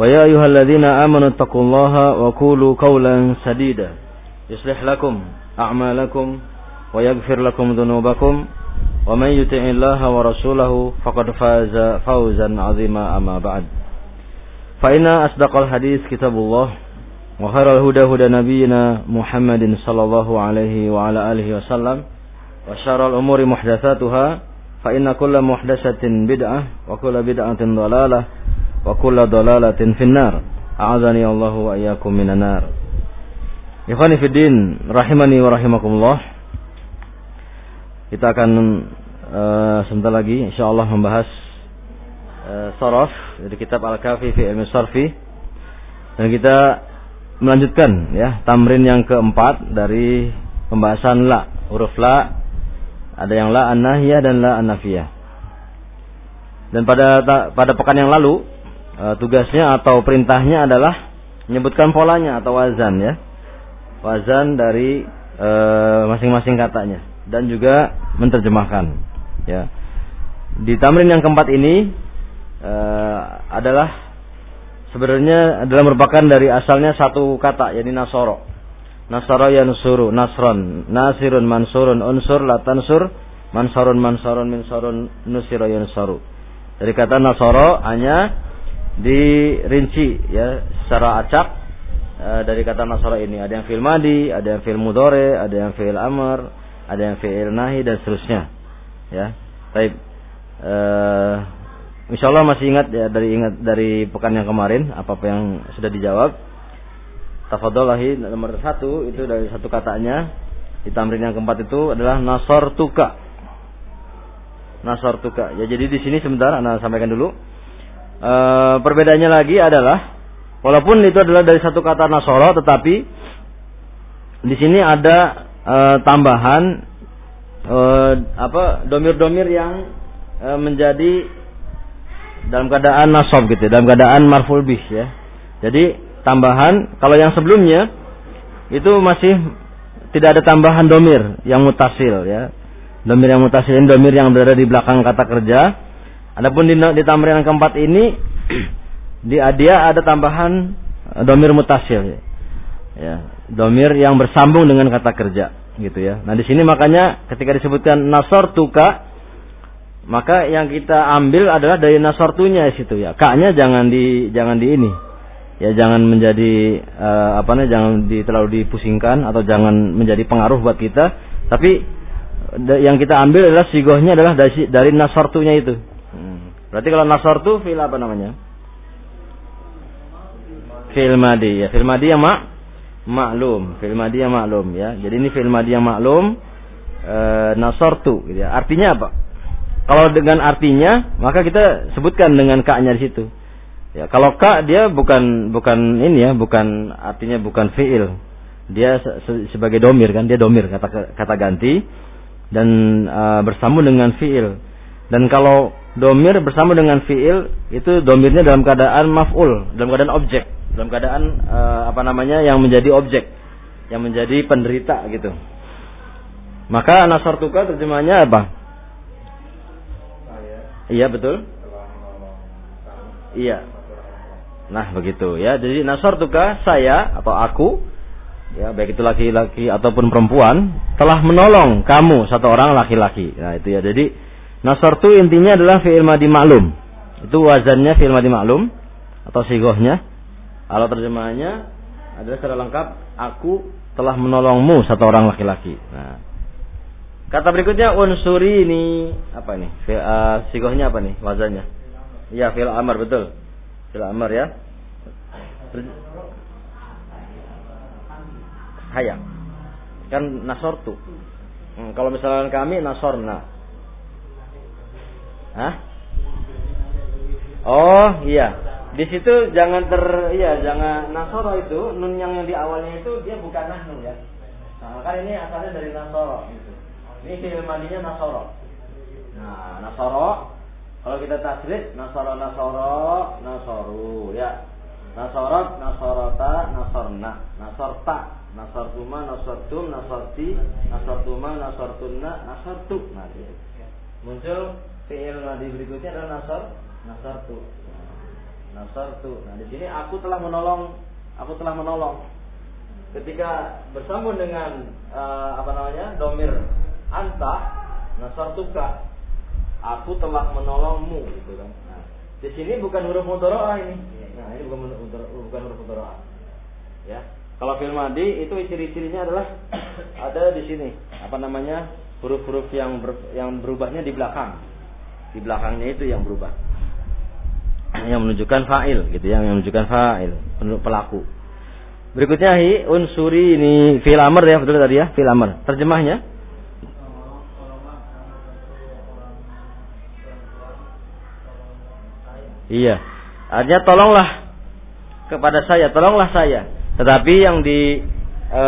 ويا أيها الذين آمنوا اتقوا الله وقولوا قولا سديدا. يصلح لكم أعمالكم ويغفر لكم ذنوبكم. ومن يطع الله ورسوله فقد فاز فوزا عظيما أما بعد. فإن أصدق الحديث كتاب الله وخير الهدى هدى نبينا محمد صلى الله عليه وعلى آله وسلم وشر الأمور محدثاتها فإن كل محدثة بدعة وكل بدعة ضلالة wa kulla dalalatin finnar. A'adzani Allah wa iyyakum minan nar. Ikhwani fiddin, rahimani wa rahimakumullah. Kita akan uh, sebentar lagi insyaallah membahas uh, dari kitab Al-Kafi fi Ilmi Sarfi. Dan kita melanjutkan ya tamrin yang keempat dari pembahasan la, huruf la ada yang la an-nahiyah dan la an-nafiyah. Dan pada pada pekan yang lalu e, tugasnya atau perintahnya adalah menyebutkan polanya atau wazan ya. Wazan dari e, masing-masing katanya dan juga menerjemahkan ya. Di tamrin yang keempat ini e, adalah sebenarnya adalah merupakan dari asalnya satu kata yakni nasoro. Nasara yansuru, nasron, nasirun, mansurun, unsur, latansur, mansarun, mansarun, minsarun, nusira yansaru. Dari kata nasoro hanya dirinci ya secara acak e, dari kata nasara ini ada yang fil madi, ada yang fil mudore, ada yang fil amr, ada yang fil nahi dan seterusnya. Ya. Baik. E, insyaallah masih ingat ya dari ingat dari pekan yang kemarin apa-apa yang sudah dijawab. Tafadholahi nomor satu itu dari satu katanya di tamrin yang keempat itu adalah nasor tuka. Nasor tuka. Ya jadi di sini sebentar Anda sampaikan dulu. E, perbedaannya lagi adalah walaupun itu adalah dari satu kata nasoro tetapi di sini ada e, tambahan e, apa domir-domir yang e, menjadi dalam keadaan nasob gitu dalam keadaan marful bih ya. Jadi tambahan kalau yang sebelumnya itu masih tidak ada tambahan domir yang mutasil ya. Domir yang mutasil ini domir yang berada di belakang kata kerja Adapun di, di tamrin yang keempat ini di dia ada tambahan eh, domir mutasil ya. domir yang bersambung dengan kata kerja gitu ya. Nah, di sini makanya ketika disebutkan nasor tuka maka yang kita ambil adalah dari nasor tunya situ ya. Kaknya jangan di jangan di ini. Ya jangan menjadi uh, apa namanya jangan di, terlalu dipusingkan atau jangan menjadi pengaruh buat kita, tapi yang kita ambil adalah sigohnya adalah dari, dari nasortunya itu. Berarti kalau nasor tuh fil apa namanya? Fil madi ya. Fil madi yang mak maklum. Fil madi yang maklum ya. Jadi ini fil madi yang maklum e, nasor tuh gitu ya. Artinya apa? Kalau dengan artinya maka kita sebutkan dengan kaknya di situ. Ya, kalau kak dia bukan bukan ini ya, bukan artinya bukan fiil. Dia se sebagai domir kan, dia domir kata kata ganti dan uh, bersambung dengan fiil. Dan kalau domir bersama dengan fiil itu domirnya dalam keadaan maf'ul, dalam keadaan objek, dalam keadaan uh, apa namanya yang menjadi objek, yang menjadi penderita gitu. Maka nasartuka terjemahnya apa? Iya betul. Iya. Nah begitu ya. Jadi nasartuka saya atau aku ya baik itu laki-laki ataupun perempuan telah menolong kamu satu orang laki-laki. Nah itu ya. Jadi Nasartu intinya adalah fi'il madi maklum. Itu wazannya fi'il madi maklum. atau sigohnya. Kalau terjemahannya adalah secara lengkap aku telah menolongmu satu orang laki-laki. Nah, kata berikutnya unsuri ini apa nih? Uh, sigohnya apa nih? Wazannya? Iya, fil amar betul. Fil amar ya. Hayang. Kan nasortu. Hmm, kalau misalnya kami nasorna. Hah? Oh iya, di situ jangan ter, iya jangan nasoro itu nun yang, di awalnya itu dia bukan nahnu ya. Nah, kan ini asalnya dari nasoro gitu. Ini fi'il madinya nasoro. Nah, nasoro kalau kita tasrif nasoro nasoro nasoru ya. Nasorot, nasorota, nasorna, nasorta, nasortuma, nasortum, nasorti, nasortuma, nasortunna, nasortu. Nah, gitu. Muncul fi'il madi berikutnya adalah nasor, nasartu. Nasartu. Nah, di sini aku telah menolong, aku telah menolong. Ketika bersambung dengan uh, apa namanya? domir anta, nasartuka. Aku telah menolongmu gitu kan. Nah, di sini bukan huruf mudharaah ini. Nah, ini bukan bukan huruf mudharaah. Ya. Kalau film madi itu ciri-cirinya adalah ada di sini apa namanya huruf-huruf yang ber, yang berubahnya di belakang di belakangnya itu yang berubah yang menunjukkan fa'il gitu ya, yang menunjukkan fa'il pelaku berikutnya hi unsuri ini fil amr ya betul tadi ya fil amr terjemahnya Iya. Artinya tolonglah kepada saya, tolonglah saya. Tetapi yang di e,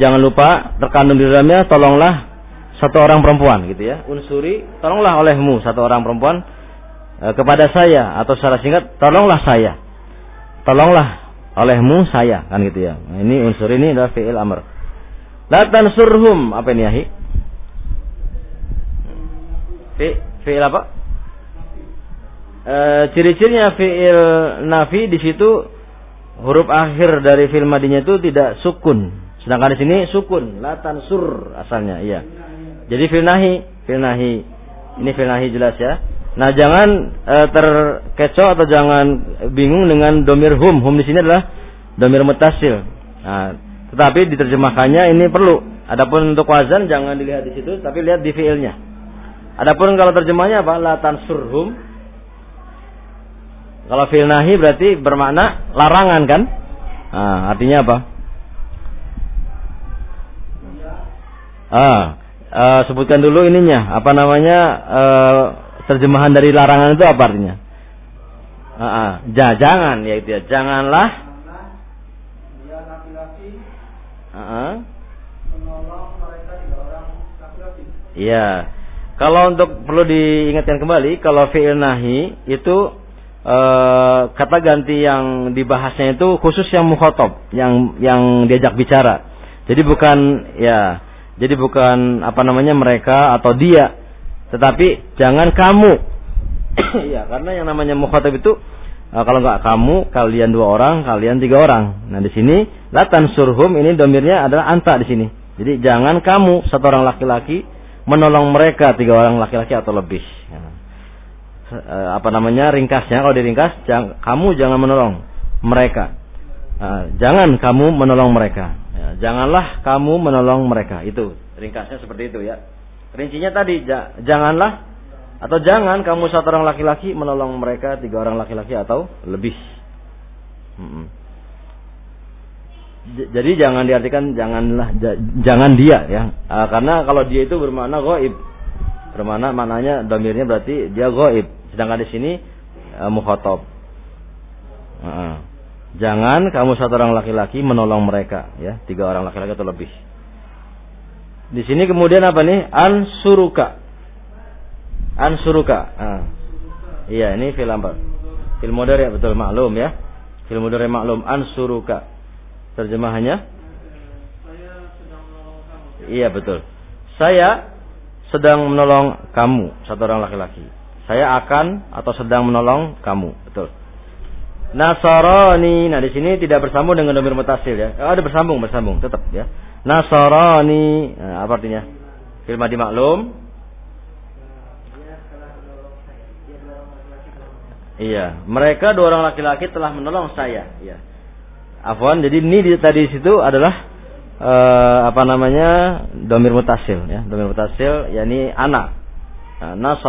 jangan lupa terkandung di dalamnya tolonglah satu orang perempuan gitu ya. Unsuri, tolonglah olehmu satu orang perempuan e, kepada saya atau secara singkat tolonglah saya. Tolonglah olehmu saya kan gitu ya. Nah, ini unsur ini adalah fi'il amr. La tansurhum apa ini ahi? Fi fi'il apa? E, ciri-cirinya fi'il nafi di situ huruf akhir dari fi'il madinya itu tidak sukun. Sedangkan di sini sukun, la tansur asalnya, iya. Jadi filnahi, filnahi. Ini filnahi jelas ya. Nah, jangan e, terkecoh atau jangan bingung dengan domir hum. Hum di sini adalah domir mutasil. Nah, tetapi diterjemahkannya ini perlu. Adapun untuk wazan jangan dilihat di situ, tapi lihat di fiilnya. Adapun kalau terjemahnya apa? La hum. Kalau fiil nahi berarti bermakna larangan kan? Nah, artinya apa? Ah, uh, sebutkan dulu ininya. Apa namanya? Uh, terjemahan dari larangan itu apa artinya? Uh, uh, ja, jangan. Ya itu ya. Janganlah. Uh, Iya. Kalau untuk perlu diingatkan kembali, kalau fi'il nahi itu e, kata ganti yang dibahasnya itu khusus yang mukhotob, yang yang diajak bicara. Jadi bukan ya jadi bukan apa namanya mereka atau dia, tetapi jangan kamu. Iya, karena yang namanya mukhatab itu uh, kalau nggak kamu, kalian dua orang, kalian tiga orang. Nah di sini latan surhum ini domirnya adalah anta di sini. Jadi jangan kamu satu orang laki-laki menolong mereka tiga orang laki-laki atau lebih. Ya. Uh, apa namanya ringkasnya kalau diringkas, jang, kamu jangan menolong mereka. Uh, jangan kamu menolong mereka. Janganlah kamu menolong mereka. Itu ringkasnya seperti itu ya. Rincinya tadi janganlah atau jangan kamu satu orang laki-laki menolong mereka tiga orang laki-laki atau lebih. Hmm. Jadi jangan diartikan janganlah jangan dia ya. Uh, karena kalau dia itu bermakna goib. Bermakna maknanya domirnya berarti dia goib. Sedangkan di sini uh, mukhotob. Uh, Jangan kamu satu orang laki-laki menolong mereka, ya, tiga orang laki-laki atau lebih. Di sini kemudian apa nih? Ansuruka. Ansuruka. Ah. Iya, ini film apa? Film ya betul maklum ya. Film modern maklum ansuruka. Terjemahannya? Iya betul. Saya sedang menolong kamu, satu orang laki-laki. Saya akan atau sedang menolong kamu, betul. Nasarani. Nah, di sini tidak bersambung dengan domir mutasil ya. Oh, ada bersambung, bersambung tetap ya. Nasarani. Nah, apa artinya? Fil maklum. Iya, mereka dua orang laki-laki telah menolong saya. Iya. Afwan, jadi ini di, tadi situ adalah uh, apa namanya domir mutasil ya, domir mutasil yakni anak. Nah,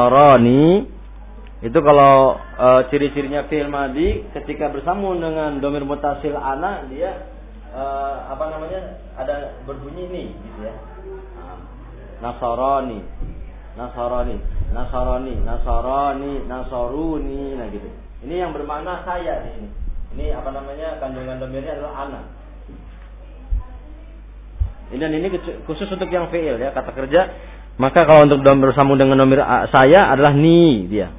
itu kalau uh, ciri-cirinya fi'il madi ketika bersambung dengan domir mutasil anak dia uh, apa namanya ada berbunyi ini gitu ya. Nasarani, Nasarani, Nasarani, Nasarani, Nasaruni, nah gitu. Ini yang bermakna saya di sini. Ini apa namanya kandungan domirnya adalah anak. Ini dan ini khusus untuk yang fiil ya kata kerja. Maka kalau untuk domir bersambung dengan domir saya adalah ni dia.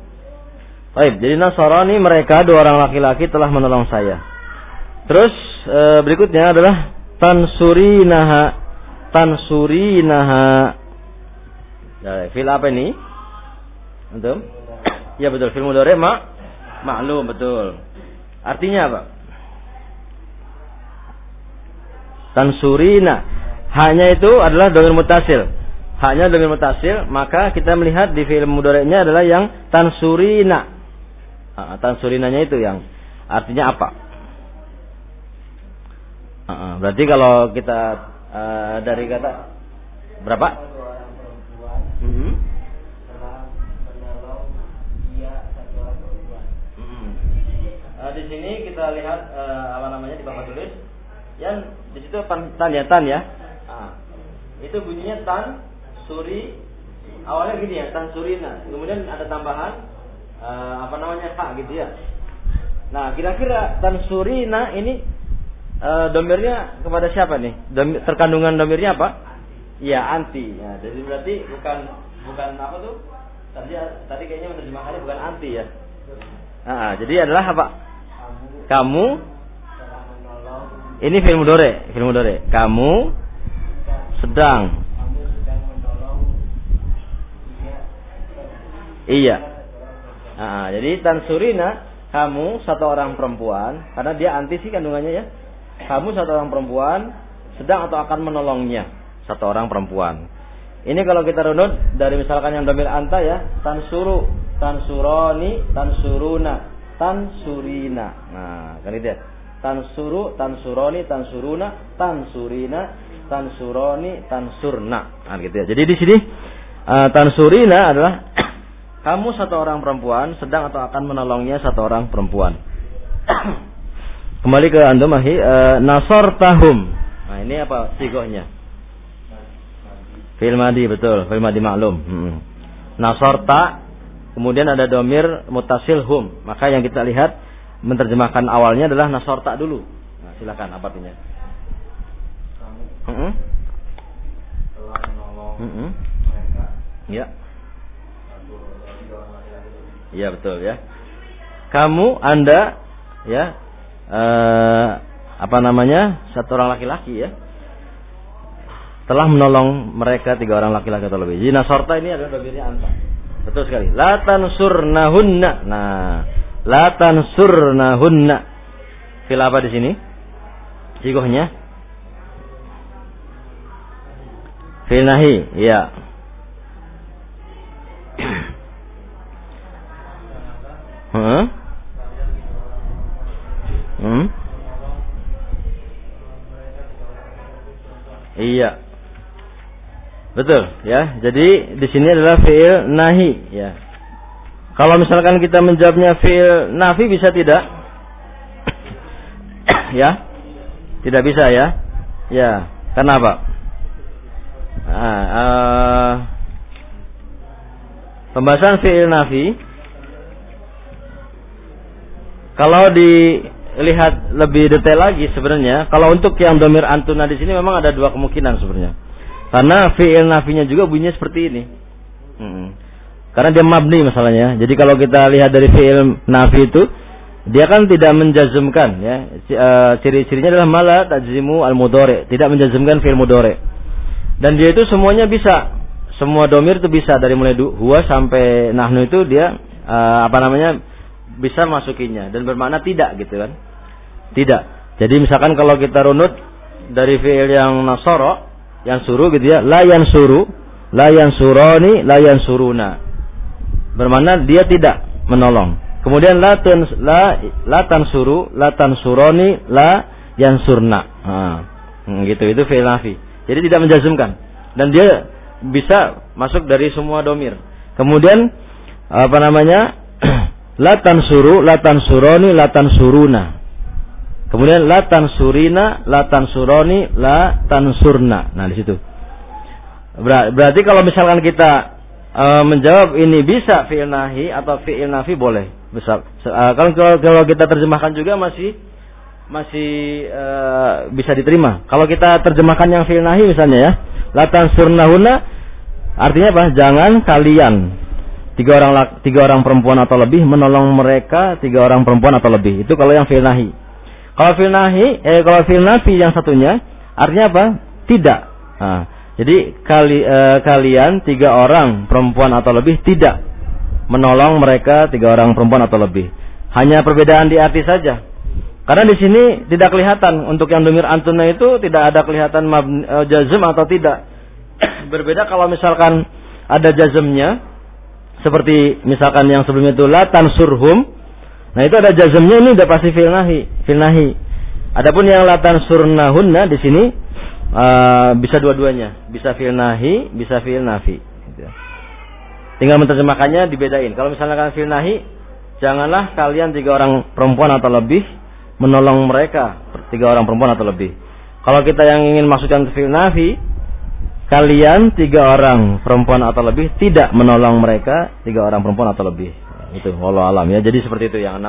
Baik, jadi Nasarani mereka dua orang laki-laki telah menolong saya. Terus e, berikutnya adalah tansurinaha tansurinaha Nah, fil apa ini? Antum? Ya betul, fil mudhari ma maklum betul. Artinya apa? Tansurina. Hanya itu adalah domir mutasil. Hanya domir mutasil, maka kita melihat di film mudhari'nya adalah yang tansurina. Tansurinanya itu yang artinya apa? Uh, berarti kalau kita uh, dari kata berapa? Hmm. Uh, di sini kita lihat uh, apa namanya di bawah tulis yang di situ tan ya. Nah, itu bunyinya tan suri awalnya gini ya tan surina kemudian ada tambahan uh, apa namanya hak gitu ya. Nah kira-kira tan surina ini uh, domirnya kepada siapa nih? Domir, terkandungan domirnya apa? Iya anti. Ya, jadi berarti bukan bukan apa tuh? Tadi tadi kayaknya menerjemahkannya bukan anti ya. Nah, jadi adalah apa? Kamu ini film dore, film dore. Kamu sedang Iya. Nah, jadi Tansurina kamu satu orang perempuan karena dia anti sih kandungannya ya. Kamu satu orang perempuan sedang atau akan menolongnya satu orang perempuan. Ini kalau kita runut dari misalkan yang domir anta ya, tansuru, tansuroni, tansuruna, tansurina. Nah, kan itu ya. Tansuru, tansuroni, tansuruna, tansurina, tansuroni, tansurna. Nah, gitu ya. Jadi di sini uh, tansurina adalah kamu satu orang perempuan sedang atau akan menolongnya satu orang perempuan. Kembali ke antum uh, nasor tahum. Nah, ini apa sigohnya? Fil madi betul, fil madi maklum. Hmm. Nasorta kemudian ada domir mutasil hum. Maka yang kita lihat menerjemahkan awalnya adalah nasorta dulu. Nah, silakan apa artinya? Hmm. Hmm. Ya. Iya betul ya. Kamu, Anda, ya, eh, apa namanya, satu orang laki-laki ya, telah menolong mereka tiga orang laki-laki atau lebih. Jadi nasorta ini adalah domirnya anta. Betul sekali. La tansurnahunna. Nah, la tansurnahunna. Fil apa di sini? Sigohnya? Fil nahi, ya. Hmm? Iya. Betul, ya. Jadi di sini adalah fiil nahi, ya. Kalau misalkan kita menjawabnya fiil nafi bisa tidak? ya? Tidak bisa ya? Ya. Kenapa? Nah, uh, pembahasan fiil nafi kalau dilihat lebih detail lagi sebenarnya, kalau untuk yang domir antuna di sini memang ada dua kemungkinan sebenarnya. Karena fi'il nafinya juga bunyinya seperti ini. Hmm. Karena dia mabni masalahnya. Jadi kalau kita lihat dari fi'il nafi itu, dia kan tidak menjazmkan ya. E, ciri-cirinya adalah mala tajzimu al mudore, tidak menjazmkan fi'il mudore. Dan dia itu semuanya bisa. Semua domir itu bisa dari mulai huwa sampai nahnu itu dia uh, apa namanya bisa masukinya dan bermakna tidak gitu kan. Tidak. Jadi misalkan kalau kita runut dari fi'il yang nasoro yang suruh gitu ya la yang suruh la yang suroni la yang suruna bermana dia tidak menolong Kemudian la tun la la tansuru, la tansuroni, la yansurna. Nah, gitu itu fi'il nafi. Jadi tidak menjazmkan dan dia bisa masuk dari semua domir. Kemudian apa namanya? La tansuru, la tansuroni, la tansuruna. Kemudian la tansurina, la tansuroni, la tansurna. Nah, di situ. Berarti kalau misalkan kita uh, menjawab ini bisa fi'il nahi atau fi'il nafi boleh. Bisa. Uh, kalau kalau kita terjemahkan juga masih masih uh, bisa diterima. Kalau kita terjemahkan yang fi'il nahi misalnya ya, latan surnahuna artinya apa? Jangan kalian tiga orang tiga orang perempuan atau lebih menolong mereka tiga orang perempuan atau lebih. Itu kalau yang fi'il nahi. Kalau fi'il nahi, eh kalau fi'il nafi yang satunya artinya apa? Tidak. Nah, jadi kali, e, kalian tiga orang perempuan atau lebih tidak menolong mereka tiga orang perempuan atau lebih. Hanya perbedaan di arti saja. Karena di sini tidak kelihatan untuk yang domir antuna itu tidak ada kelihatan e, jazm atau tidak. Berbeda kalau misalkan ada jazmnya seperti misalkan yang sebelumnya itu la tansurhum. Nah itu ada jazmnya ini udah pasti fil nahi, fil. Adapun yang la tansurnahunna di sini uh, bisa dua-duanya, bisa fi'il nahi, bisa fi'il nafi. Gitu. Tinggal menerjemahkannya dibedain. Kalau misalnya kalian fi'il nahi, janganlah kalian tiga orang perempuan atau lebih menolong mereka tiga orang perempuan atau lebih. Kalau kita yang ingin masukkan fi'il nafi, kalian tiga orang perempuan atau lebih tidak menolong mereka tiga orang perempuan atau lebih. Itu walau alam ya. Jadi seperti itu yang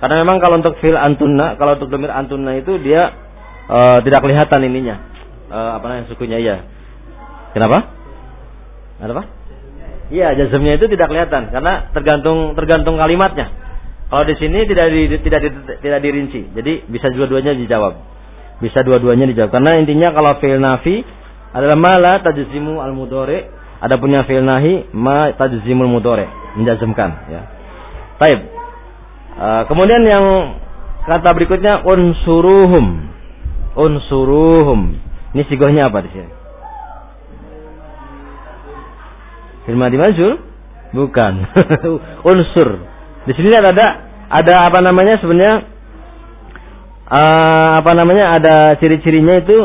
karena memang kalau untuk fil antunna, kalau untuk domir antunna itu dia uh, tidak kelihatan ininya uh, apa namanya sukunya iya. Kenapa? Ada apa? Iya, jazmnya itu tidak kelihatan karena tergantung tergantung kalimatnya. Kalau di sini tidak di, tidak di, tidak dirinci. Jadi bisa dua-duanya dijawab. Bisa dua-duanya dijawab. Karena intinya kalau fi'il nafi adalah mala tajzimu al mudore, ada punya fi'il nahi ma tajzimul mudore, menjazmkan ya. Baik. Uh, kemudian yang kata berikutnya unsuruhum. Unsuruhum. Ini sigohnya apa di sini? Firma di majul? Bukan. Unsur. Di sini ada ada apa namanya sebenarnya uh, apa namanya ada ciri-cirinya itu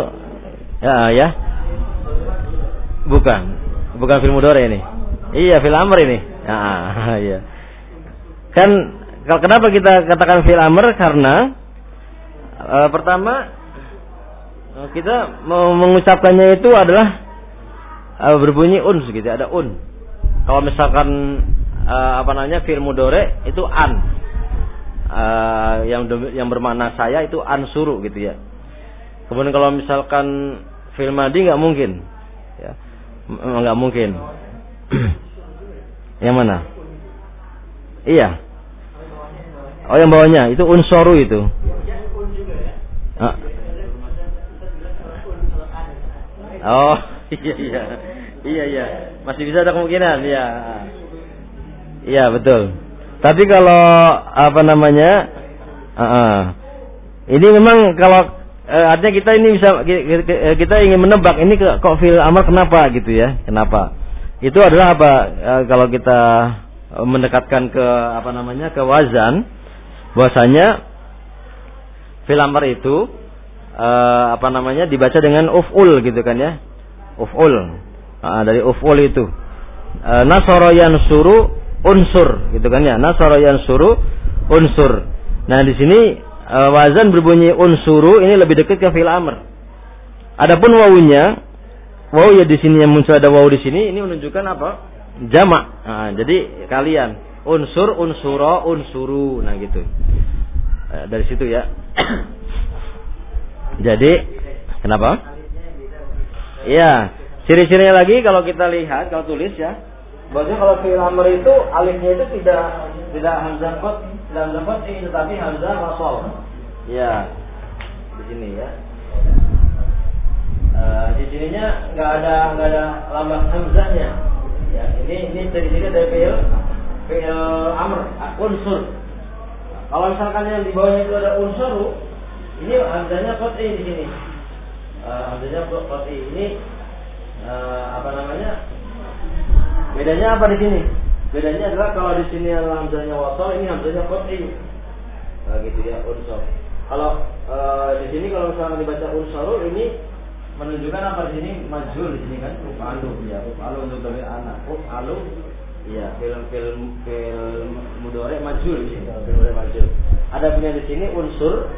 ya ya. Bukan. Bukan film mudore ini. Iya, film amr ini. Ah, iya. Kan kenapa kita katakan film amr karena uh, pertama Eh, kita mengucapkannya itu adalah uh, berbunyi un gitu ada un kalau misalkan uh, apa namanya fil mudore itu an uh, yang yang bermakna saya itu an suruh gitu ya kemudian kalau misalkan fil madi nggak mungkin ya nggak mungkin yang mana iya oh yang bawahnya itu unsoru itu uh, Oh, iya iya. Iya iya. Masih bisa ada kemungkinan, ya. Iya, betul. Tapi kalau apa namanya? Uh, uh, ini memang kalau uh, artinya kita ini bisa kita ingin menebak ini kok fil amal kenapa gitu ya? Kenapa? Itu adalah apa? Uh, kalau kita mendekatkan ke apa namanya? ke wazan bahwasanya fil amar itu uh, apa namanya dibaca dengan uful gitu kan ya uful uh, dari uful itu uh, nasoro suru unsur gitu kan ya nasoro suru unsur nah di sini uh, wazan berbunyi unsuru ini lebih dekat ke fil amr. Adapun wawunya waw ya di sini yang muncul ada waw di sini ini menunjukkan apa? Jamak nah, jadi kalian unsur unsuro unsuru. Nah gitu. Dari situ ya. Jadi kenapa? Iya, ciri-cirinya lagi kalau kita lihat kalau tulis ya, bahwasanya kalau fi'il amr itu alifnya itu tidak tidak hamzah tidak hamzah qad tetapi hamzah wasal. Ya. Di sini ya. Uh, di sininya nggak ada nggak ada lambang hamzahnya. Ya, ini ini ciri-ciri dari fi'il fi'il amr, unsur. Kalau misalkan yang di bawahnya itu ada unsur, ini hamzahnya qat'i di sini. Uh, hamzahnya qat'i ini uh, apa namanya? Bedanya apa di sini? Bedanya adalah kalau di sini hamzahnya wasal, ini hamzahnya qat'i. Nah, gitu ya, unsur. Kalau uh, di sini kalau misalnya dibaca unsur ini menunjukkan apa di sini? Majul di sini kan? Alu ya alu untuk dari anak. Alu ya film film film mudore majul di sini. Film mudore majul ada punya di sini unsur.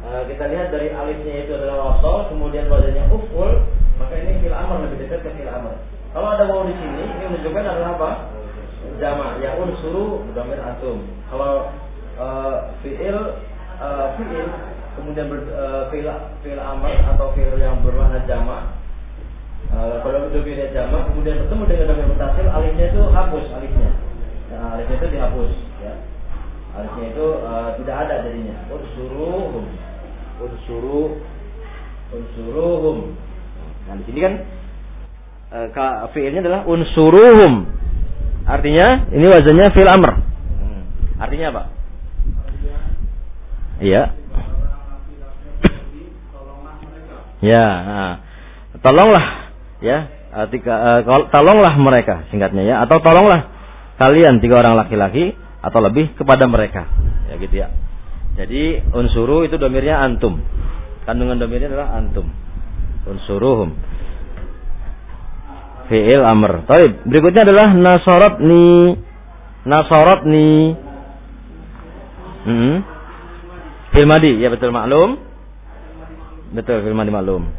Uh, kita lihat dari alifnya itu adalah wasol kemudian wajahnya uful maka ini fil amr lebih dekat ke fil amr. Kalau ada waw di sini ini menunjukkan adalah apa jama ya unsuru domir atum kalau uh, fiil uh, fiil kemudian ber, uh, fi'il fi'il atau fi'il yang bermakna jamak uh, kalau domirnya jamak kemudian bertemu dengan domir mutasil alifnya itu hapus alifnya. Nah, alifnya itu dihapus ya. Alifnya itu uh, tidak ada jadinya. Unsuruhum. Unsuru unsuruhum. Nah di sini kan uh, fi'ilnya adalah unsuruhum artinya ini wajahnya fi'il amr hmm. artinya apa Iya. Ya, nah. tolonglah ya, tika, uh, tolonglah mereka singkatnya ya, atau tolonglah kalian tiga orang laki-laki atau lebih kepada mereka, ya gitu ya. Jadi unsuru itu domirnya antum, kandungan domirnya adalah antum, unsuruhum. Fi'il amr. Taib. Berikutnya adalah nasorot ni, nasorot ni. Hmm. Fil madi, ya betul maklum. Betul, firman dimaklum.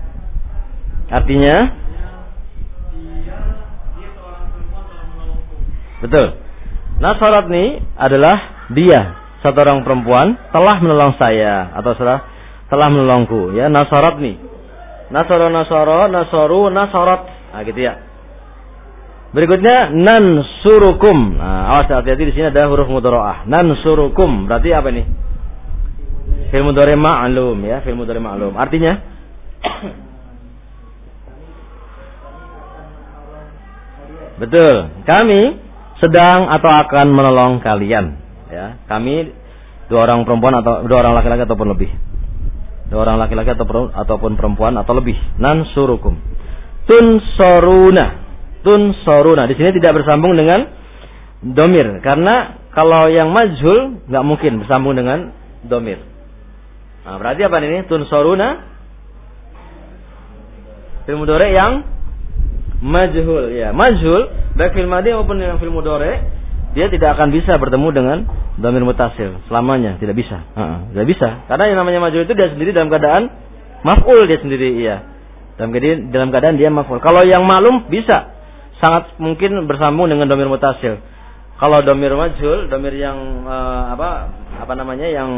Artinya Betul. Nasarat ini adalah dia satu orang perempuan telah menolong saya atau salah telah menolongku ya nasarat nih nasoro nasoro nasoru nasarat nah gitu ya berikutnya nan surukum nah awas hati-hati di sini ada huruf mudoroah nan surukum berarti apa nih Fil mudhari ma'lum ya, fil mudhari ma'lum. Artinya Betul. Kami sedang atau akan menolong kalian. Ya, kami dua orang perempuan atau dua orang laki-laki ataupun lebih. Dua orang laki-laki atau ataupun perempuan atau lebih. Nan surukum. Tun Tun soruna. Di sini tidak bersambung dengan domir karena kalau yang majhul nggak mungkin bersambung dengan domir. Nah, berarti apa ini? Tunsoruna fil mudore yang majhul ya. Majhul baik fil madi maupun yang fil mudore dia tidak akan bisa bertemu dengan domir mutasil selamanya, tidak bisa. Uh -uh, tidak bisa. Karena yang namanya majhul itu dia sendiri dalam keadaan maf'ul dia sendiri iya. Dalam keadaan dalam keadaan dia maf'ul. Kalau yang malum bisa sangat mungkin bersambung dengan domir mutasil. Kalau domir majul, domir yang uh, apa apa namanya yang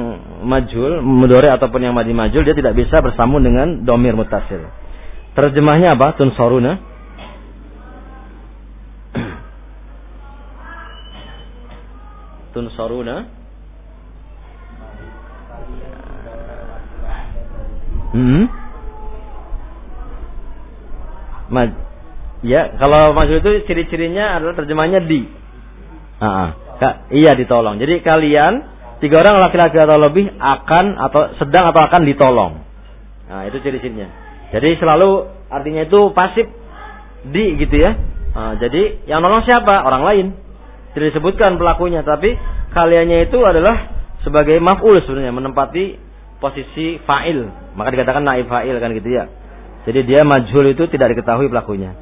majul, mudore ataupun yang madi majul, dia tidak bisa bersambung dengan domir mutasil. Terjemahnya apa? Tun soruna. Tun soruna. Hmm. Maj ya, kalau majul itu ciri-cirinya adalah terjemahnya di. Nah, iya ditolong. Jadi kalian tiga orang laki-laki atau lebih akan atau sedang atau akan ditolong. Nah, itu ciri-cirinya. Jadi selalu artinya itu pasif di gitu ya. Nah, jadi yang nolong siapa? Orang lain. Tidak disebutkan pelakunya, tapi kaliannya itu adalah sebagai maf'ul sebenarnya menempati posisi fa'il. Maka dikatakan naib fa'il kan gitu ya. Jadi dia majhul itu tidak diketahui pelakunya.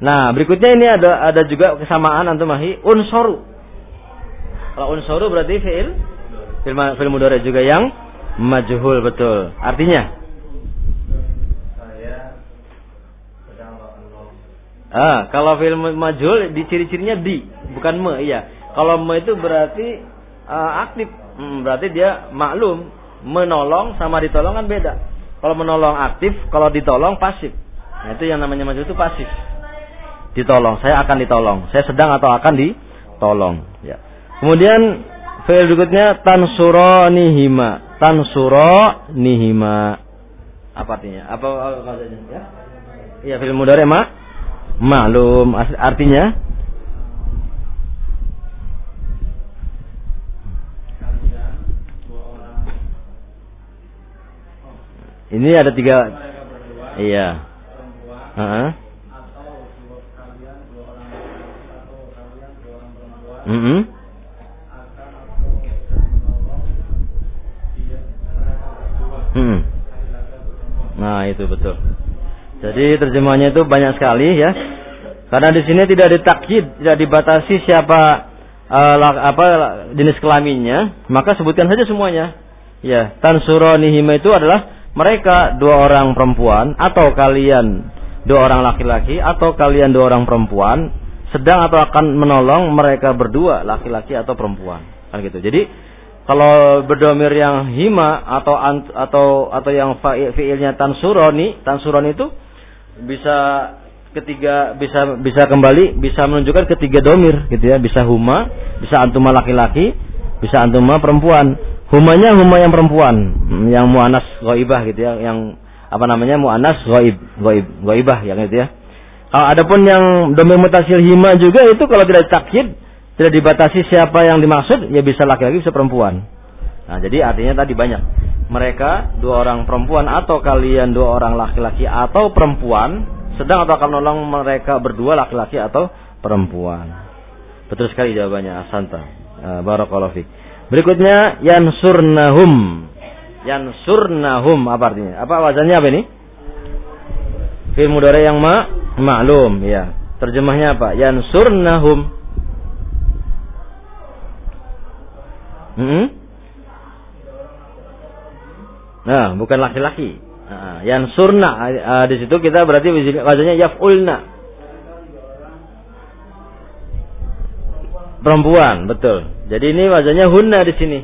Nah, berikutnya ini ada ada juga kesamaan antum mahi unsoru. Kalau unsoru berarti fi'il fi'il fi'il mudhari juga yang majhul betul. Artinya Ah, kalau fi'il majhul di ciri-cirinya di, bukan me, iya. Kalau me itu berarti uh, aktif. Hmm, berarti dia maklum, menolong sama ditolong kan beda. Kalau menolong aktif, kalau ditolong pasif. Nah, itu yang namanya majhul itu pasif ditolong. Saya akan ditolong. Saya sedang atau akan ditolong. Ya. Kemudian fi'il berikutnya tansuro nihima. Tansuro nihima. Apa artinya? Apa maksudnya? Ya. Iya, fi'il mudhari ma maklum. Artinya Ini ada tiga. Iya. Uh. Mm -hmm. Hmm. Nah, itu betul. Jadi terjemahnya itu banyak sekali ya. Karena di sini tidak ditakkid, tidak dibatasi siapa uh, apa jenis kelaminnya, maka sebutkan saja semuanya. Ya, tansuronihima itu adalah mereka dua orang perempuan atau kalian dua orang laki-laki atau kalian dua orang perempuan sedang atau akan menolong mereka berdua laki-laki atau perempuan. Kan gitu. Jadi kalau berdomir yang hima atau atau atau yang fiilnya tansuroni tansuroni itu bisa ketiga bisa bisa kembali bisa menunjukkan ketiga domir gitu ya. Bisa huma bisa antuma laki-laki bisa antuma perempuan. Humanya huma yang perempuan yang muanas goibah gitu ya. Yang apa namanya muannas ghaib, ghaib, ghaibah yang itu ya. Kalau adapun yang domir mutasil hima juga itu kalau tidak takyid, tidak dibatasi siapa yang dimaksud, ya bisa laki-laki bisa perempuan. Nah, jadi artinya tadi banyak. Mereka dua orang perempuan atau kalian dua orang laki-laki atau perempuan sedang atau akan menolong mereka berdua laki-laki atau perempuan. Betul sekali jawabannya Asanta. Uh, Barakallahu fiik. Berikutnya yansurnahum yansurnahum apa artinya? Apa wazannya apa ini? Fi'il mudhari yang ma maklum ya. Terjemahnya apa? Yansurnahum. Hmm? Nah, bukan laki-laki. Nah, yansurna uh, di situ kita berarti wazannya yafulna. Perempuan, betul. Jadi ini wazannya hunna di sini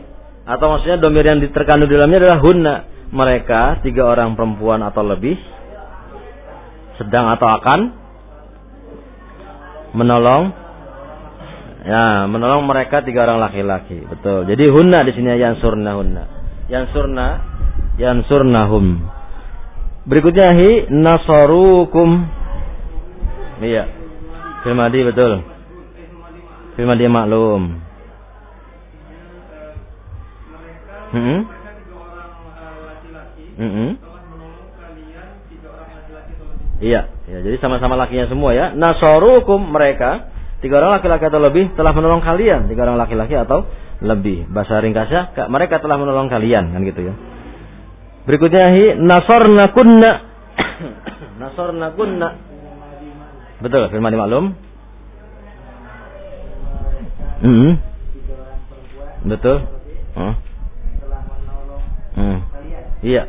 atau maksudnya domir yang terkandung di dalamnya adalah hunna mereka tiga orang perempuan atau lebih sedang atau akan menolong ya menolong mereka tiga orang laki-laki. Betul. Jadi hunna di sini yang surna hunna. Yang surna yang surnahum berikutnya hi nasarukum. Iya. Firmadi betul. Firmadi maklum. Hmm. Hmm. Iya, ya, jadi sama-sama lakinya semua ya. Nasorukum mereka tiga orang laki-laki atau lebih telah menolong kalian, tiga orang laki-laki atau lebih. Bahasa ringkasnya mereka telah menolong kalian kan gitu ya. Berikutnya hi nasorna kunna nasorna kunna. Betul, firman dimaklum. Hmm. Betul. Oh. Hmm. Iya.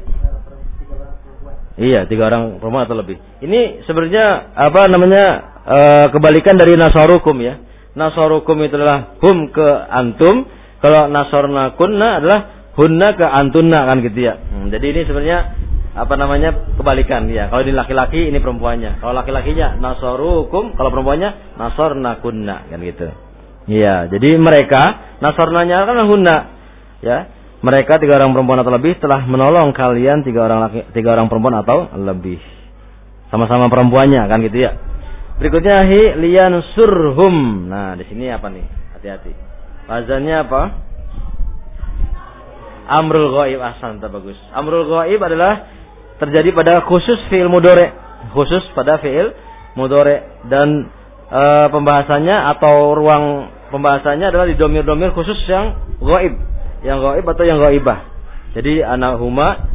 Iya, tiga orang perempuan atau lebih. Ini sebenarnya apa namanya e, kebalikan dari nasarukum ya. Nasarukum itu adalah hum ke antum. Kalau nasorna kunna adalah hunna ke antunna kan gitu ya. Hmm, jadi ini sebenarnya apa namanya kebalikan ya. Kalau ini laki-laki ini perempuannya. Kalau laki-lakinya nasarukum, kalau perempuannya nasorna kunna kan gitu. Iya, jadi mereka nasornanya kan hunna ya mereka tiga orang perempuan atau lebih telah menolong kalian tiga orang laki, tiga orang perempuan atau lebih. Sama-sama perempuannya kan gitu ya. Berikutnya hi lian surhum. Nah, di sini apa nih? Hati-hati. Wazannya apa? Amrul ghaib asan bagus. Amrul ghaib adalah terjadi pada khusus fiil mudore, khusus pada fiil mudore dan e, pembahasannya atau ruang pembahasannya adalah di domir-domir khusus yang ghaib yang gaib atau yang gaibah. Jadi anak huma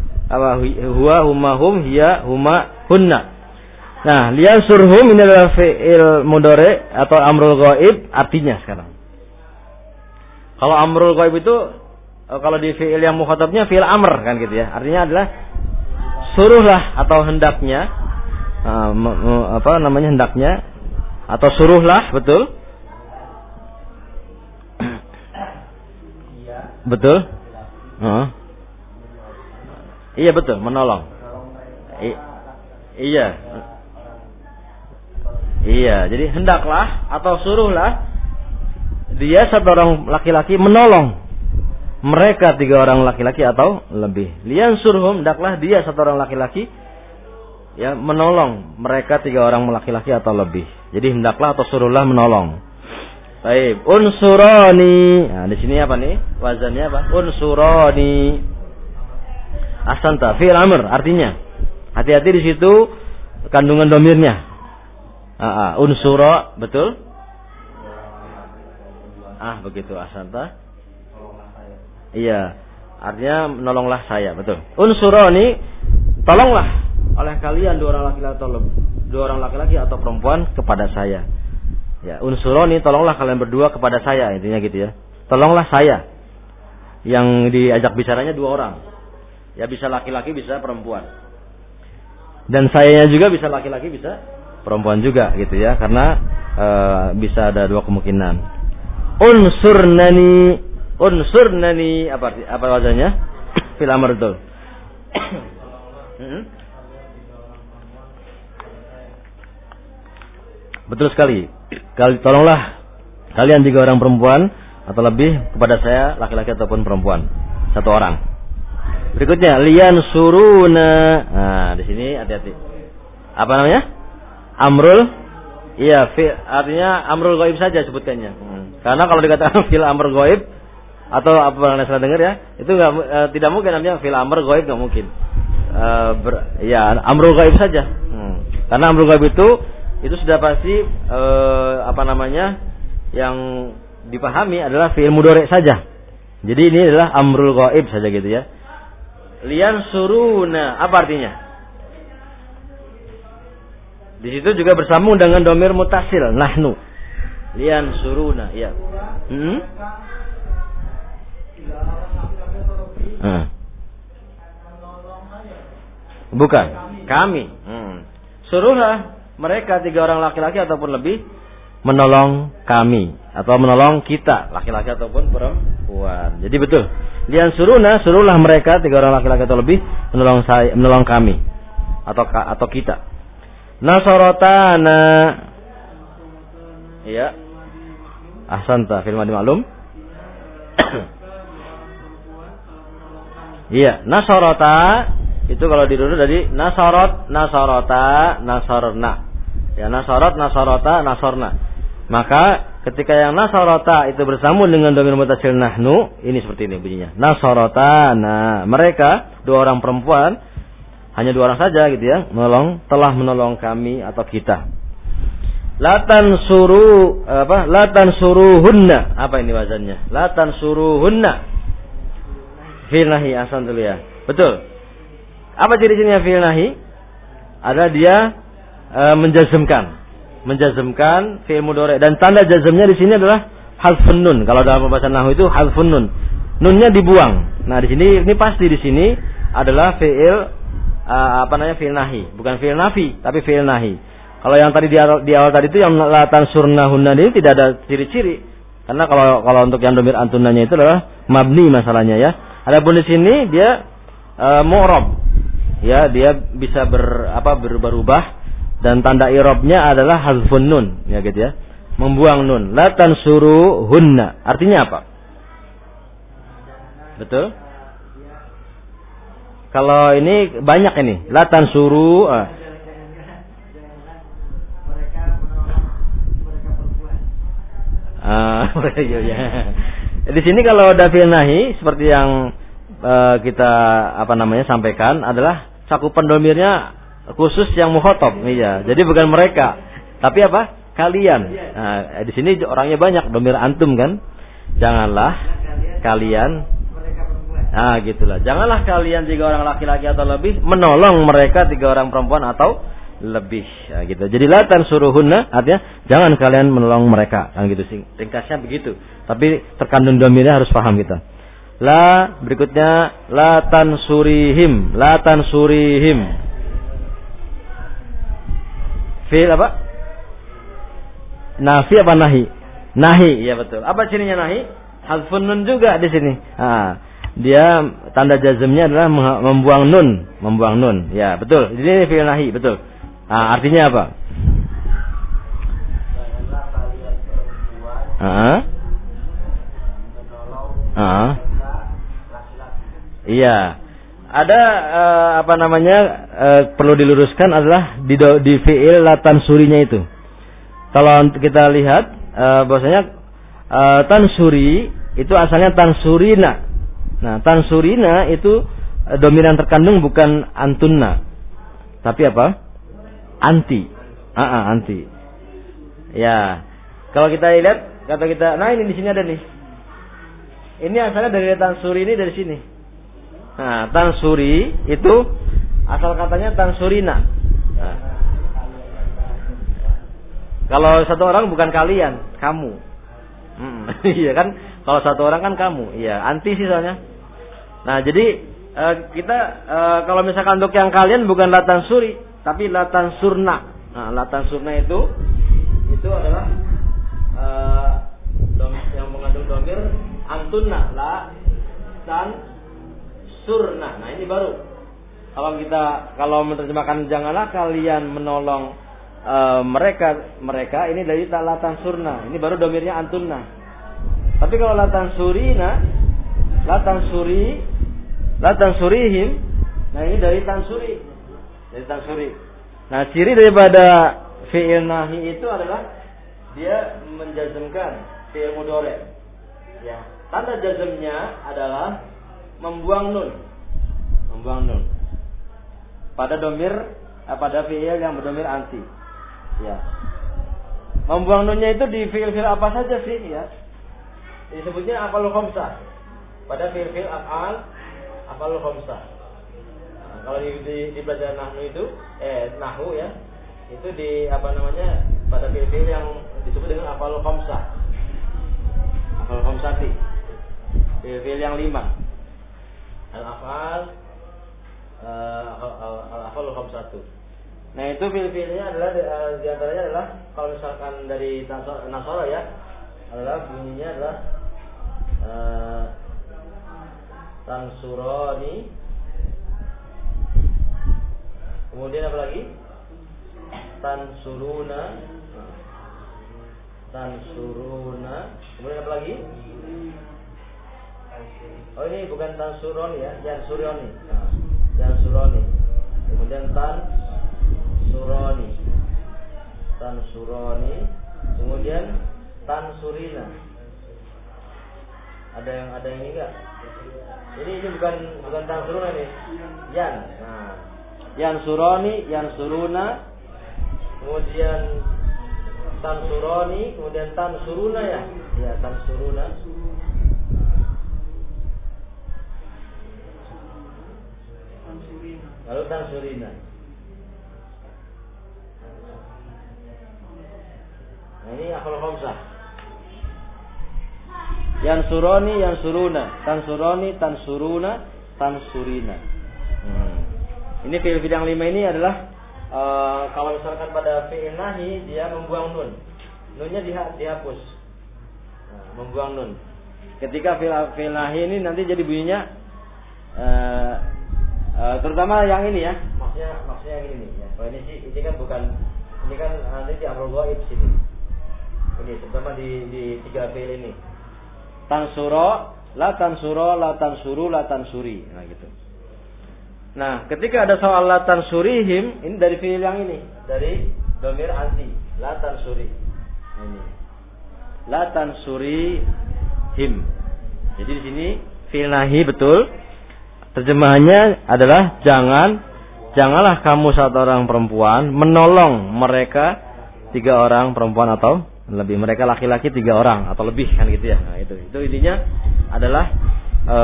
huwa huma hum hiya huma hunna. Nah, lian surhum ini adalah fi'il mudore atau amrul gaib artinya sekarang. Kalau amrul gaib itu eh, kalau di fi'il yang mukhatabnya fi'il amr kan gitu ya. Artinya adalah suruhlah atau hendaknya uh, apa namanya hendaknya atau suruhlah betul Betul? Uh. Iya betul, menolong. I iya. Iya, jadi hendaklah atau suruhlah dia satu orang laki-laki menolong mereka tiga orang laki-laki atau lebih. Lian surhum hendaklah dia satu orang laki-laki ya menolong mereka tiga orang laki-laki atau lebih. Jadi hendaklah atau suruhlah menolong. Baik, unsurani. Nah, di sini apa nih? Wazannya apa? Unsurani. Asanta, fi'il amr artinya. Hati-hati di situ kandungan domirnya. Ah, ah, unsura, betul? Ah, begitu asanta. Iya. Artinya menolonglah saya, betul. Unsuroni, tolonglah oleh kalian dua orang laki-laki atau dua orang laki-laki atau perempuan kepada saya. Ya, unsuroni tolonglah kalian berdua kepada saya, intinya gitu ya. Tolonglah saya. Yang diajak bicaranya dua orang. Ya bisa laki-laki bisa perempuan. Dan sayanya juga bisa laki-laki bisa perempuan juga gitu ya karena e, bisa ada dua kemungkinan unsurnani unsurnani apa apa wajahnya fil amr betul hmm? betul sekali kali tolonglah kalian tiga orang perempuan atau lebih kepada saya laki-laki ataupun perempuan. Satu orang. Berikutnya lian suruna. Nah di sini hati-hati. Apa namanya? Amrul. Iya fi, artinya amrul goib saja sebutkannya. Hmm. karena kalau dikatakan fil amr goib atau apa yang saya dengar ya itu e, tidak mungkin namanya fil amr goib nggak mungkin. E, ber, ya amrul goib saja. Hmm. karena amrul goib itu itu sudah pasti e, apa namanya yang dipahami adalah fi'il mudore saja jadi ini adalah amrul goib saja gitu ya lian suruna apa artinya di situ juga bersambung dengan domir mutasil nahnu. Lian suruna, ya. Hmm? Hmm. Bukan, kami. Hmm. Suruhlah mereka tiga orang laki-laki ataupun lebih menolong kami atau menolong kita laki-laki ataupun perempuan. Jadi betul. Lian suruna, suruhlah mereka tiga orang laki-laki atau lebih menolong saya, menolong kami atau atau kita. Nasarotana. Iya. Ahsanta fil madi maklum. Iya, nasarota itu kalau dirunut dari nasarot, nasarota, nasarna. Ya, nasarot, nasarota, nasorna. Maka ketika yang nasarota itu bersambung dengan domin mutasil nahnu, ini seperti ini bunyinya. Nasarota, nah mereka dua orang perempuan hanya dua orang saja gitu ya, menolong telah menolong kami atau kita. Latan suruh apa? Latan suruhunna. Apa ini wazannya? Latan suruhunna. Fil nahi asan ya. Betul. Apa ciri-cirinya fil nahi? Ada dia e, menjazmkan. Menjazmkan fi'il mudhari dan tanda jazmnya di sini adalah harfun nun. Kalau dalam bahasa nahwu itu harfun nun. Nunnya dibuang. Nah, di sini ini pasti di sini adalah fi'il uh, apa namanya fi'il nahi, bukan fi'il nafi, tapi fi'il nahi. Kalau yang tadi di awal, di awal tadi itu yang latan sunnahunna ini tidak ada ciri-ciri. Karena kalau kalau untuk yang domir antunanya itu adalah mabni masalahnya ya. Adapun di sini dia mu'rab. Ya, dia bisa ber apa berubah-ubah dan tanda irobnya adalah hazfun nun, ya gitu ya. Membuang nun. Latan suruhunna. Artinya apa? Betul? Kalau ini banyak ini, latan suruh. Uh. Uh, Di sini kalau ada nahi seperti yang uh, kita apa namanya sampaikan adalah cakupan domirnya khusus yang muhotob, iya. Jadi bukan mereka, tapi apa? Kalian. Nah, di sini orangnya banyak, domir antum kan? Janganlah kalian Nah gitulah. Janganlah kalian tiga orang laki-laki atau lebih menolong mereka tiga orang perempuan atau lebih. Nah, gitu. Jadi latan suruhunna artinya jangan kalian menolong mereka. Nah, gitu sih. Ringkasnya begitu. Tapi terkandung domirnya harus paham kita. La berikutnya latan surihim, latan surihim. Fil apa? Nafi apa nahi? Nahi, ya betul. Apa cirinya nahi? Hazfun nun juga di sini. Nah, dia tanda jazmnya adalah membuang nun, membuang nun. Ya, betul. Ini fi'il nahi, betul. Nah, artinya apa? Ah. Ah. Iya. Ada uh, apa namanya uh, perlu diluruskan adalah di di fi'il latan surinya itu. Kalau kita lihat uh, bahwasanya uh, tansuri itu asalnya tansurina Nah, tansurina itu eh, dominan terkandung bukan antunna. Tapi apa? Anti. Ah, ah anti. Ya. Kalau kita lihat kata kita, nah ini di sini ada nih. Ini asalnya dari tansuri ini dari sini. Nah, tansuri itu asal katanya tansurina. Nah. Kalau satu orang bukan kalian, kamu. Hmm, iya kan? Kalau satu orang kan kamu. Iya, anti sih soalnya. Nah, jadi uh, kita uh, kalau misalkan untuk yang kalian bukan latan suri, tapi latan surna. Nah, latan surna itu itu adalah dom, yang mengandung domir antunna la dan surna. Nah, ini baru. Kalau kita kalau menerjemahkan janganlah kalian menolong uh, mereka mereka ini dari latan surna. Ini baru domirnya antunna. Tapi kalau latan surina, latan suri, latan surihim, nah ini dari tansuri, dari tansuri. Nah ciri daripada fi'il nahi itu adalah dia menjazmkan fi'il mudore. Ya, tanda jazmnya adalah membuang nun, membuang nun pada domir eh, pada fi'il yang berdomir anti. Ya. Membuang nunnya itu di fiil-fiil apa saja sih ya? Disebutnya afal khamsah. Pada fiil-fiil afal afal khamsah. Nah, kalau di, di, di pelajaran nahwu itu eh nahwu ya, itu di apa namanya? pada fiil-fiil yang disebut dengan afal khamsah. Afal khamsati. Fiil-fiil yang lima. Al-afal uh, al-afal khamsatu. Nah itu fil-filnya adalah uh, di antaranya adalah kalau misalkan dari Nasara ya adalah bunyinya adalah uh, tansuroni. Kemudian apa lagi? Tansuruna. Tansuruna. Kemudian apa lagi oh ini bukan tansuroni ya. Yang suroni. Yang suroni. Kemudian tan suroni. Tan suroni. Kemudian tan surina. Ada yang ada yang ini enggak ini ini bukan bukan tan suruna nih yan. Nah. Suroni yan suruna. Kemudian tan suroni kemudian tan suruna ya. Ya tan suruna lalu tan surina Nah, ini akal khamsah. Yang suroni, yang suruna, tan suroni, tan suruna, tan surina. Hmm. Ini fiil yang lima ini adalah uh, kalau misalkan pada fiil nahi dia membuang nun, nunnya diha dihapus, nah, membuang nun. Ketika fiil fiil nahi ini nanti jadi bunyinya uh, uh, terutama yang ini ya, maksudnya maksudnya yang ini ya. Kalau ini sih ini kan bukan ini kan nanti di amrul sini. Ini terutama di di tiga fiil ini. Tansuro, la tansuro, la tansuru, la tansuri. Nah gitu. Nah, ketika ada soal la tansurihim, ini dari fiil yang ini, dari domir anti, la tansuri. Ini. La tansuri him. Jadi di sini fiil nahi betul. Terjemahannya adalah jangan janganlah kamu satu orang perempuan menolong mereka tiga orang perempuan atau lebih mereka laki-laki tiga orang atau lebih kan gitu ya. Nah, itu itu intinya adalah e,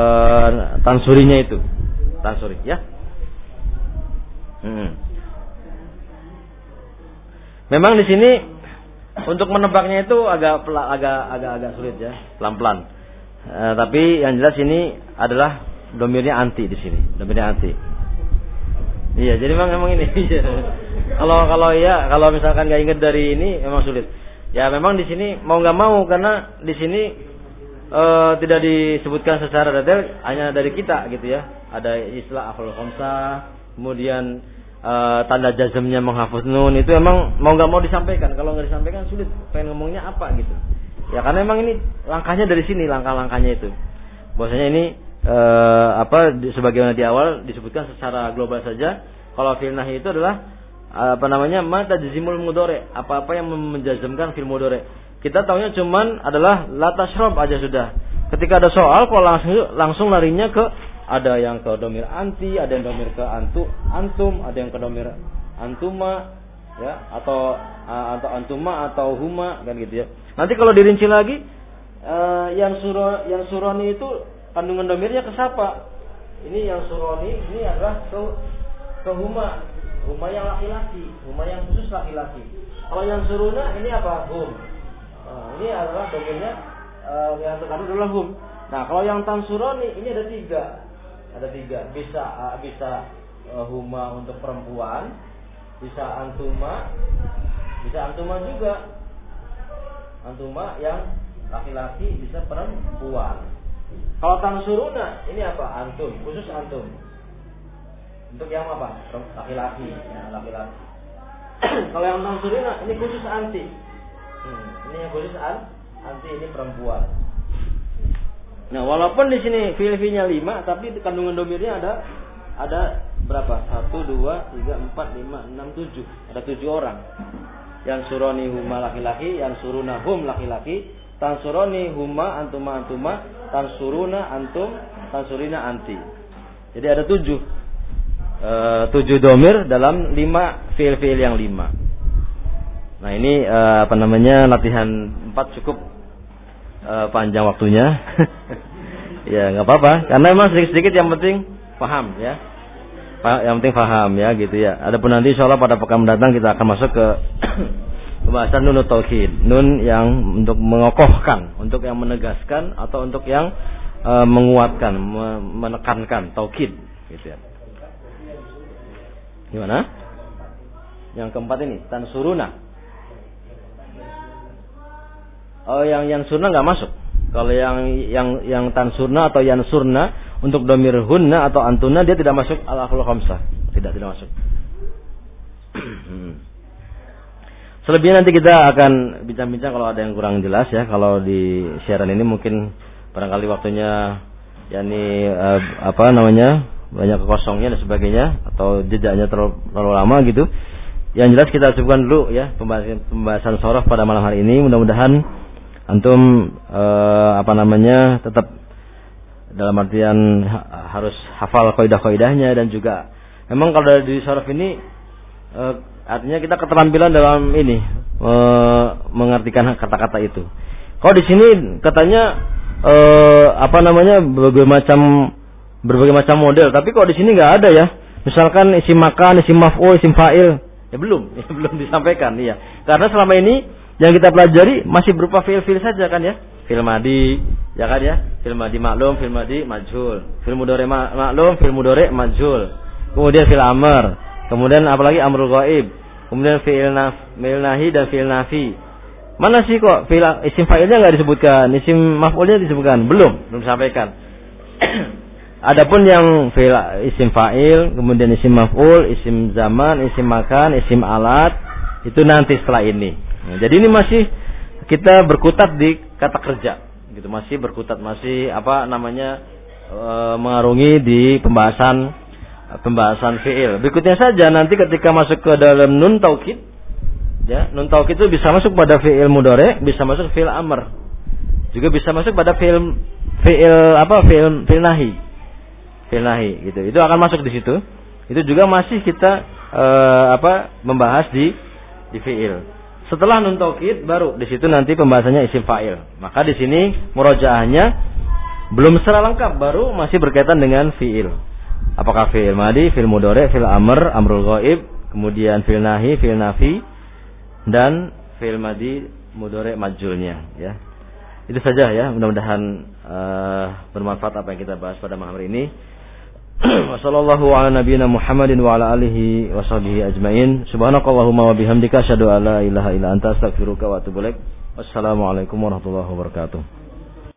tansurinya itu. Tansuri ya. Hmm. memang di sini untuk menebaknya itu agak agak agak agak sulit ya pelan pelan e, tapi yang jelas ini adalah domirnya anti di sini domirnya anti iya jadi memang memang ini kalau kalau ya kalau misalkan nggak ingat dari ini memang sulit Ya memang di sini mau nggak mau karena di sini e, tidak disebutkan secara detail hanya dari kita gitu ya. Ada istilah afal khamsa, kemudian e, tanda jazmnya menghafuz nun itu emang mau nggak mau disampaikan. Kalau nggak disampaikan sulit pengen ngomongnya apa gitu. Ya karena emang ini langkahnya dari sini langkah-langkahnya itu. Bahwasanya ini e, apa sebagaimana di awal disebutkan secara global saja. Kalau fil itu adalah apa namanya mata jazimul mudore apa-apa yang menjazmkan fil mudore kita tahunya cuman adalah latasrob aja sudah ketika ada soal kok langsung langsung larinya ke ada yang ke domir anti ada yang domir ke antu antum ada yang ke domir antuma ya atau atau antuma atau huma kan gitu ya. Nanti kalau dirinci lagi uh, yang suro yang suroni itu kandungan domirnya ke siapa? Ini yang suroni ini adalah ke ke huma. Huma yang laki-laki, huma yang khusus laki-laki. Kalau yang suruna ini apa? Hum. Nah, ini adalah domirnya uh, yang terkandung adalah hum. Nah, kalau yang tansuroni ini ada tiga. Ada tiga. Bisa uh, bisa uh, huma untuk perempuan, bisa antuma, bisa antuma juga. Antuma yang laki-laki bisa perempuan. Kalau tansuruna ini apa? Antum, khusus antum. Untuk yang apa? Laki-laki, ya, laki-laki. Kalau yang tansuruna ini khusus anti. Hmm, ini yang khusus an, anti ini perempuan. Nah, walaupun di sini fil-filnya lima, tapi kandungan domirnya ada ada berapa? Satu, dua, tiga, empat, lima, enam, tujuh. Ada tujuh orang. Yang suroni huma laki-laki, yang suruna hum laki-laki, tansuroni huma antuma antuma tansuruna antum tansurina anti. Jadi ada tujuh. E, tujuh domir dalam lima fiil-fiil yang lima. Nah ini e, apa namanya latihan empat cukup e, panjang waktunya. Ya nggak apa-apa. Karena memang sedikit-sedikit yang penting paham ya. Yang penting paham ya gitu ya. Adapun nanti insya pada pekan mendatang kita akan masuk ke pembahasan nun tauhid. Nun yang untuk mengokohkan, untuk yang menegaskan atau untuk yang e, menguatkan, me menekankan tauhid gitu ya. Gimana? Yang keempat ini tansuruna. Oh, yang yang surna nggak masuk. Kalau yang yang yang tansurna atau yang surna untuk domir hunna atau antuna dia tidak masuk al khamsah. Tidak tidak masuk. Selebihnya nanti kita akan bincang-bincang kalau ada yang kurang jelas ya. Kalau di siaran ini mungkin barangkali waktunya yakni uh, apa namanya banyak kekosongnya dan sebagainya atau jejaknya terlalu, terlalu lama gitu. Yang jelas kita cukupkan dulu ya pembahasan pembahasan sorof pada malam hari ini. Mudah-mudahan antum uh, apa namanya tetap dalam artian harus hafal kaidah-kaidahnya dan juga memang kalau di sorof ini uh, Artinya kita keterampilan dalam ini e, mengartikan kata-kata itu. Kalau di sini katanya e, apa namanya berbagai macam berbagai macam model, tapi kalau di sini nggak ada ya. Misalkan isim makan, isim maf'ul, isim fa'il, ya belum, ya belum disampaikan, iya. Karena selama ini yang kita pelajari masih berupa fil-fil saja kan ya. Fil madi, ya kan ya. Fil madi maklum, fil madi majhul. Fil mudore maklum, fil mudore majhul. Kemudian fil amr. Kemudian apalagi amrul ghaib. Kemudian fi'il naf, nahi dan fi'il nafi. Mana sih kok fi'il isim fa'ilnya nggak disebutkan, isim maf'ulnya disebutkan? Belum, belum sampaikan. Adapun yang fi'il isim fa'il, kemudian isim maf'ul, isim zaman, isim makan, isim alat, itu nanti setelah ini. Jadi ini masih kita berkutat di kata kerja, gitu masih berkutat masih apa namanya e, mengarungi di pembahasan pembahasan fiil. Berikutnya saja nanti ketika masuk ke dalam nun taukid, ya nun taukid itu bisa masuk pada fiil mudore, bisa masuk fiil amr, juga bisa masuk pada fiil fiil apa fiil fiil nahi, fiil nahi gitu. Itu akan masuk di situ. Itu juga masih kita uh, apa membahas di di fiil. Setelah nun taukid baru di situ nanti pembahasannya isim fa'il. Maka di sini murojaahnya belum secara lengkap baru masih berkaitan dengan fiil. Apakah fi'il madi, fi'il mudore, fi'il amr, amrul ghaib, kemudian fi'il nahi, fi'il nafi dan fi'il madi mudore majulnya ya. Itu saja ya, mudah-mudahan uh, bermanfaat apa yang kita bahas pada malam hari ini. Wassallallahu ala nabiyyina Muhammadin wa ala alihi wa sahbihi ajmain. Subhanakallahumma wa bihamdika asyhadu an la ilaha illa anta astaghfiruka wa atubu ilaik. Wassalamualaikum warahmatullahi wabarakatuh.